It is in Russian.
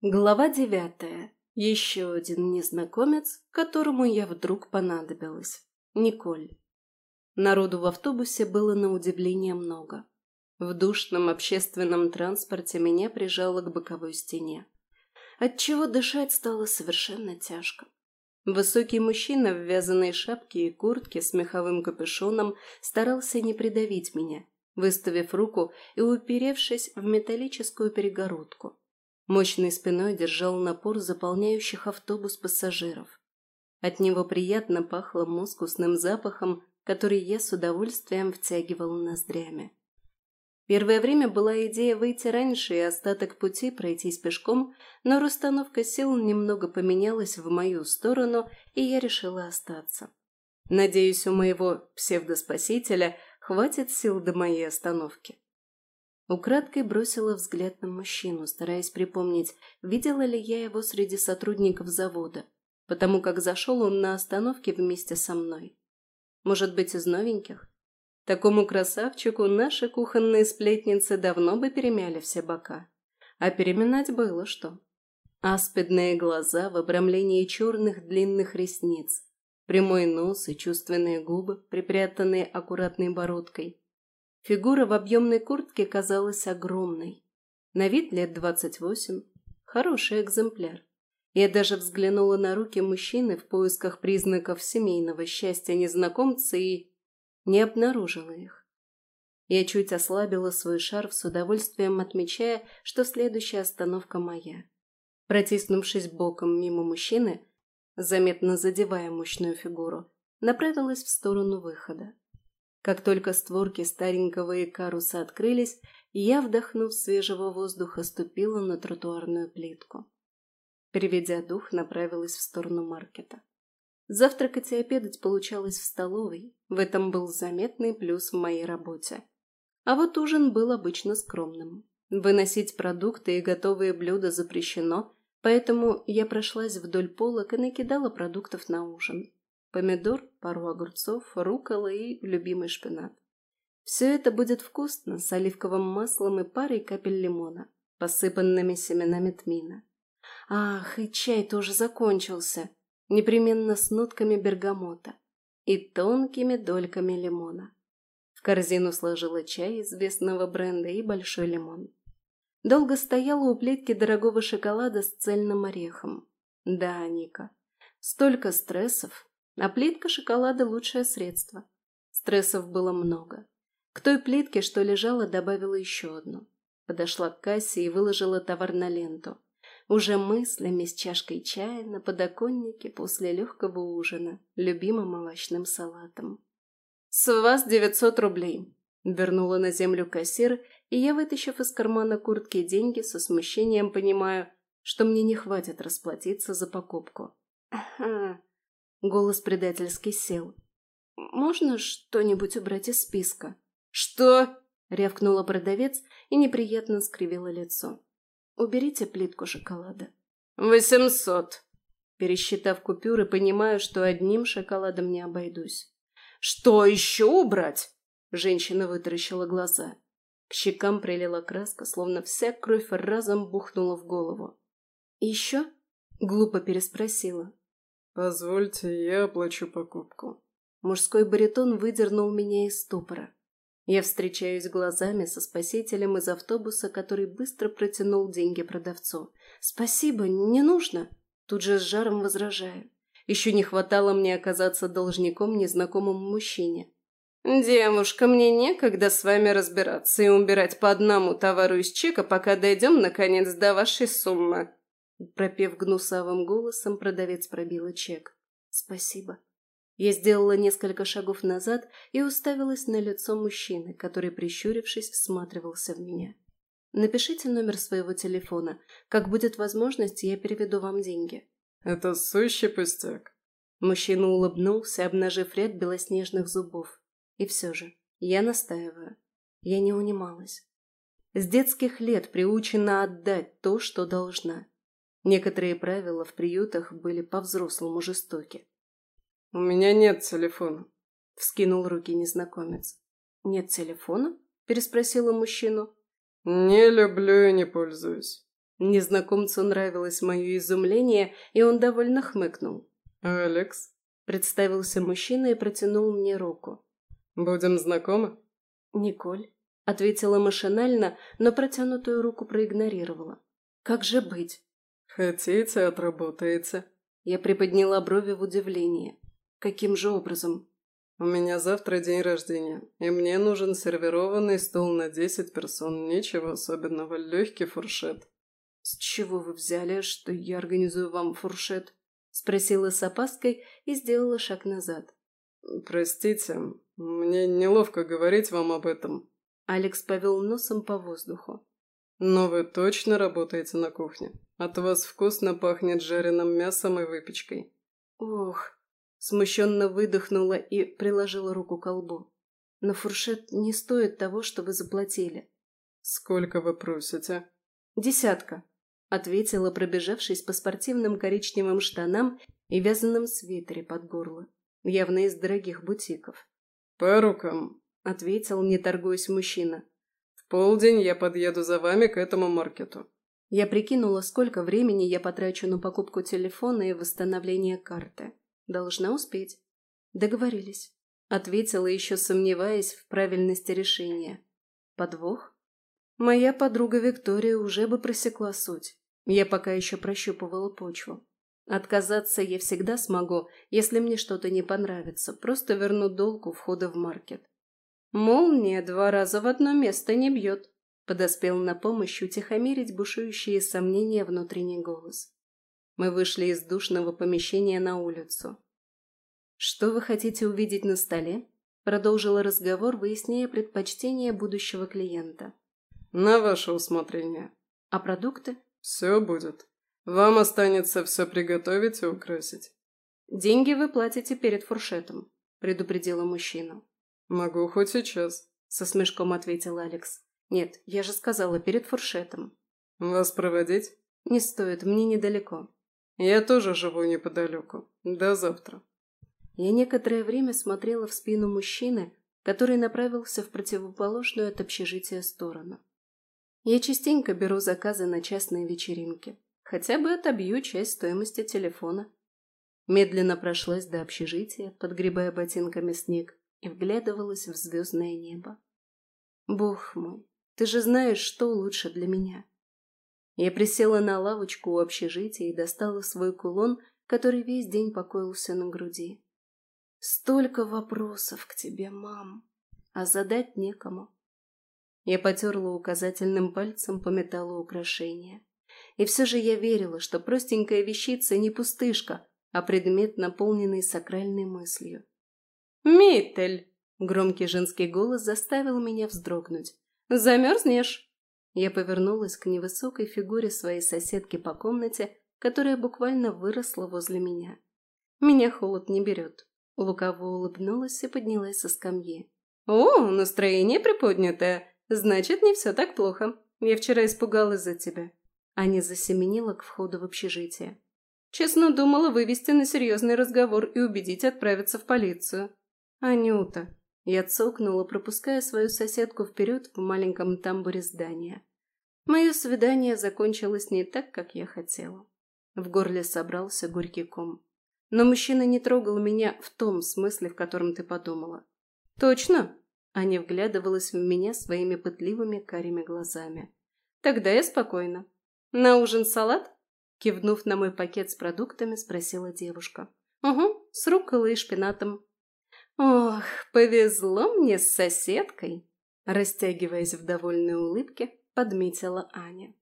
Глава девятая. Еще один незнакомец, которому я вдруг понадобилась. Николь. Народу в автобусе было на удивление много. В душном общественном транспорте меня прижало к боковой стене. Отчего дышать стало совершенно тяжко. Высокий мужчина в вязаной шапке и куртке с меховым капюшоном старался не придавить меня, выставив руку и уперевшись в металлическую перегородку. Мощной спиной держал напор заполняющих автобус пассажиров. От него приятно пахло мускусным запахом, который я с удовольствием втягивал ноздрями. Первое время была идея выйти раньше и остаток пути пройтись пешком, но расстановка сил немного поменялась в мою сторону, и я решила остаться. Надеюсь, у моего псевдоспасителя хватит сил до моей остановки. Украдкой бросила взгляд на мужчину, стараясь припомнить, видела ли я его среди сотрудников завода, потому как зашел он на остановке вместе со мной. Может быть, из новеньких? Такому красавчику наши кухонные сплетницы давно бы перемяли все бока. А переминать было что. Аспидные глаза в обрамлении черных длинных ресниц, прямой нос и чувственные губы, припрятанные аккуратной бородкой. Фигура в объемной куртке казалась огромной. На вид лет двадцать восемь. Хороший экземпляр. Я даже взглянула на руки мужчины в поисках признаков семейного счастья незнакомца и не обнаружила их. Я чуть ослабила свой шарф с удовольствием, отмечая, что следующая остановка моя. Протиснувшись боком мимо мужчины, заметно задевая мощную фигуру, направилась в сторону выхода. Как только створки старенького Икаруса открылись, я, вдохнув свежего воздуха, ступила на тротуарную плитку. Переведя дух, направилась в сторону маркета. Завтракать и обедать получалось в столовой. В этом был заметный плюс в моей работе. А вот ужин был обычно скромным. Выносить продукты и готовые блюда запрещено, поэтому я прошлась вдоль полок и накидала продуктов на ужин. Помидор, пару огурцов, рукола и любимый шпинат. Все это будет вкусно, с оливковым маслом и парой капель лимона, посыпанными семенами тмина. Ах, и чай тоже закончился непременно с нотками бергамота и тонкими дольками лимона. В корзину сложила чай известного бренда и большой лимон. Долго стояла у плитки дорогого шоколада с цельным орехом. Да, Ника, столько стрессов, а плитка шоколада – лучшее средство. Стрессов было много. К той плитке, что лежала, добавила еще одну. Подошла к кассе и выложила товар на ленту уже мыслями с чашкой чая на подоконнике после легкого ужина, любимым овощным салатом. «С вас девятьсот рублей!» Вернула на землю кассир, и я, вытащив из кармана куртки деньги, со смущением понимаю, что мне не хватит расплатиться за покупку. «Ага». Голос предательски сел. «Можно что-нибудь убрать из списка?» «Что?» — рявкнула продавец и неприятно скривила лицо. Уберите плитку шоколада. Восемьсот. Пересчитав купюры, понимаю, что одним шоколадом не обойдусь. Что еще убрать? Женщина вытаращила глаза. К щекам прилила краска, словно вся кровь разом бухнула в голову. «Еще?» — глупо переспросила. «Позвольте, я оплачу покупку». Мужской баритон выдернул меня из ступора. Я встречаюсь глазами со спасителем из автобуса, который быстро протянул деньги продавцу. «Спасибо, не нужно!» Тут же с жаром возражаю. Еще не хватало мне оказаться должником незнакомому мужчине. «Девушка, мне некогда с вами разбираться и убирать по одному товару из чека, пока дойдем, наконец, до вашей суммы». Пропев гнусавым голосом, продавец пробила чек. «Спасибо». Я сделала несколько шагов назад и уставилась на лицо мужчины, который, прищурившись, всматривался в меня. «Напишите номер своего телефона. Как будет возможность, я переведу вам деньги». «Это сущий пустяк». Мужчина улыбнулся, обнажив ряд белоснежных зубов. И все же, я настаиваю. Я не унималась. С детских лет приучена отдать то, что должна. Некоторые правила в приютах были по-взрослому жестоки. «У меня нет телефона», — вскинул руки незнакомец. «Нет телефона?» — переспросила мужчину. «Не люблю и не пользуюсь». Незнакомцу нравилось мое изумление, и он довольно хмыкнул. «Алекс?» – представился мужчина и протянул мне руку. «Будем знакомы?» «Николь», – ответила машинально, но протянутую руку проигнорировала. «Как же быть?» «Хотите, отработаете». Я приподняла брови в удивлении. «Каким же образом?» «У меня завтра день рождения, и мне нужен сервированный стол на десять персон. Ничего особенного, легкий фуршет». «С чего вы взяли, что я организую вам фуршет?» Спросила с опаской и сделала шаг назад. «Простите, мне неловко говорить вам об этом». Алекс повел носом по воздуху. «Но вы точно работаете на кухне? От вас вкусно пахнет жареным мясом и выпечкой». «Ох!» Смущенно выдохнула и приложила руку к колбу. «Но фуршет не стоит того, что вы заплатили». «Сколько вы просите?» «Десятка», — ответила, пробежавшись по спортивным коричневым штанам и вязаном свитере под горло, явно из дорогих бутиков. «По рукам», — ответил, не торгуясь мужчина. «В полдень я подъеду за вами к этому маркету». Я прикинула, сколько времени я потрачу на покупку телефона и восстановление карты. Должна успеть. Договорились. Ответила, еще сомневаясь в правильности решения. Подвох? Моя подруга Виктория уже бы просекла суть. Я пока еще прощупывала почву. Отказаться я всегда смогу, если мне что-то не понравится, просто верну долг у входа в маркет. Молния два раза в одно место не бьет, подоспел на помощь утихомирить бушующие сомнения внутренний голос. Мы вышли из душного помещения на улицу. «Что вы хотите увидеть на столе?» Продолжила разговор, выясняя предпочтения будущего клиента. На ваше усмотрение. А продукты? Все будет. Вам останется все приготовить и украсить. Деньги вы платите перед фуршетом, предупредила мужчина. Могу хоть сейчас, со смешком ответил Алекс. Нет, я же сказала перед фуршетом. Вас проводить? Не стоит, мне недалеко. Я тоже живу неподалеку. До завтра. Я некоторое время смотрела в спину мужчины, который направился в противоположную от общежития сторону. Я частенько беру заказы на частные вечеринки. Хотя бы отобью часть стоимости телефона. Медленно прошлась до общежития, подгребая ботинками снег, и вглядывалась в звездное небо. Бог мой, ты же знаешь, что лучше для меня. Я присела на лавочку у общежития и достала свой кулон, который весь день покоился на груди. Столько вопросов к тебе, мам, а задать некому. Я потерла указательным пальцем по металлу украшения. И все же я верила, что простенькая вещица не пустышка, а предмет, наполненный сакральной мыслью. «Миттель!» — громкий женский голос заставил меня вздрогнуть. «Замерзнешь?» Я повернулась к невысокой фигуре своей соседки по комнате, которая буквально выросла возле меня. Меня холод не берет. Лукаво улыбнулась и поднялась со скамьи. «О, настроение приподнятое! Значит, не все так плохо. Я вчера испугалась за тебя. Аня засеменила к входу в общежитие. Честно думала вывести на серьезный разговор и убедить отправиться в полицию. Анюта. Я цокнула, пропуская свою соседку вперед в маленьком тамбуре здания. Мое свидание закончилось не так, как я хотела. В горле собрался горький ком. Но мужчина не трогал меня в том смысле, в котором ты подумала. «Точно?» Аня вглядывалась в меня своими пытливыми карими глазами. «Тогда я спокойна. На ужин салат?» Кивнув на мой пакет с продуктами, спросила девушка. «Угу, с рукколой и шпинатом». «Ох, повезло мне с соседкой!» Растягиваясь в довольной улыбке, подметила Аня.